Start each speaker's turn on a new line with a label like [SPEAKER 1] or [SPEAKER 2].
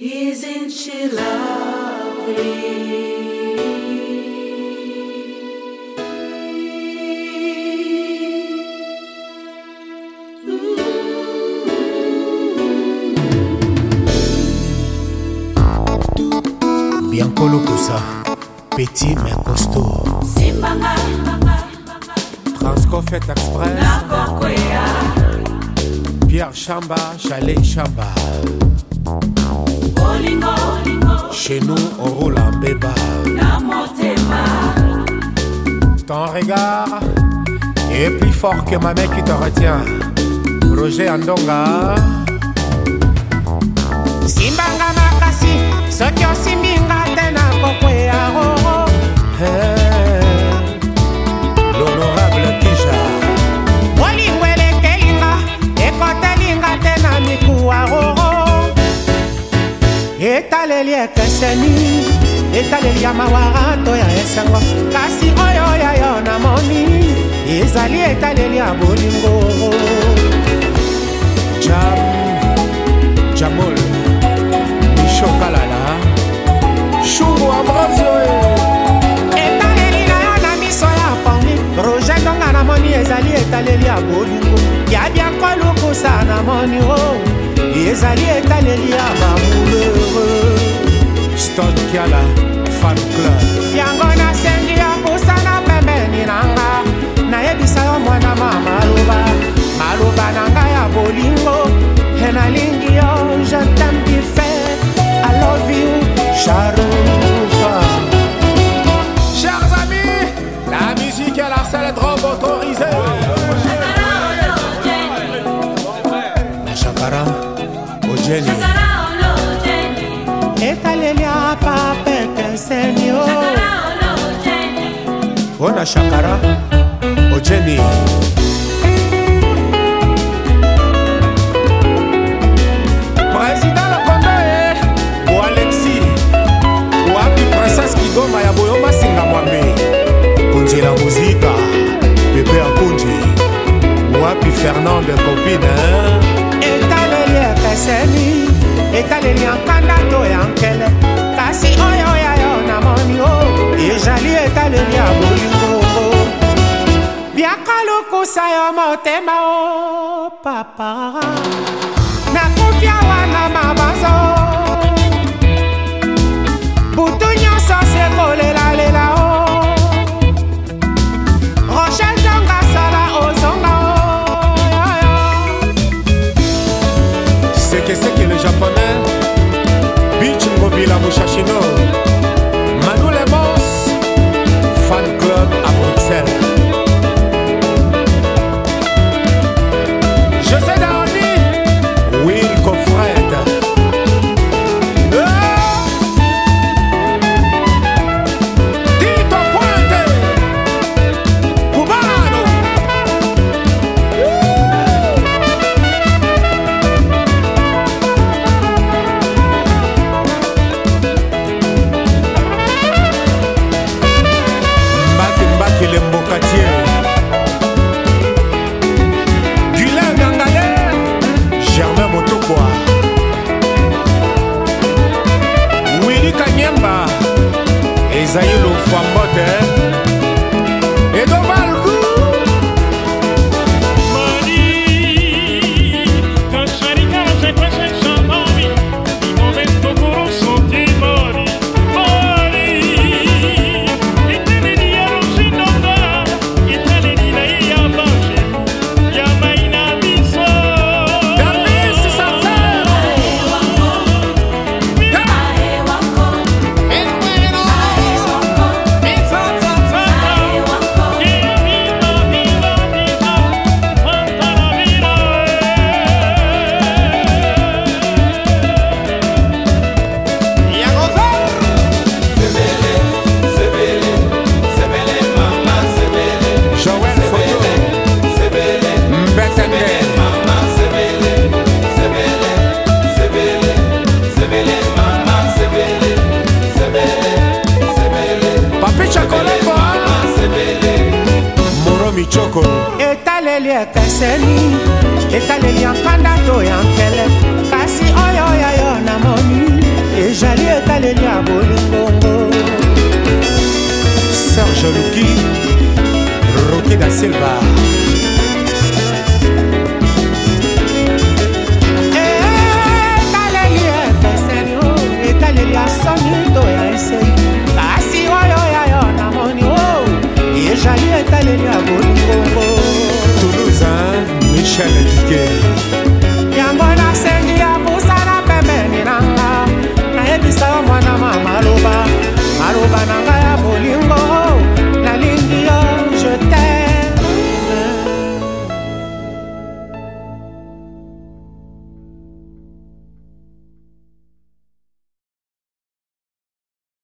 [SPEAKER 1] Isn't she lovely?
[SPEAKER 2] Bianco Lokusa, petit mais costaud. Simbanga, Transco fait Express. Pierre Chamba, Chalet Chamba chez nous on roule en béba ton regard est plus fort que ma main qui te retient Roger Andonga
[SPEAKER 1] eseni etaleli ya mawara to ya esengo kasi oyo ya yo namoni ezali etaleli ya bolingo jam jamol mishokalala shungu ambrosio etaleli na yo na miso ya pongi roje ntonga namoni ezali etaleli ya bolingo ya biakolukusa namoni o oh, ezali etaleli ya bao I'm Fan Club. etalelia papete senio
[SPEAKER 2] ona shakara ojeni presidant lokondo e boalexi wapi princese kigoma ya boyomba singa mwambe konzela muzika pepe akunji wapi fernande copine eh?
[SPEAKER 1] etaleli ya nkanda to ya nkele kasi oyo ya yo namoni o oh, ezali etaleli ya bolingo biaka lokusa yo motema o oh, papa na
[SPEAKER 2] ezali lofambote eh.
[SPEAKER 1] etaleli ekeseni etaleli ya nkanda to ya nkele kasi oyo ya yo namoni ezali etaleli ya bolingongo serge luki roke da silva
[SPEAKER 2] challenge again.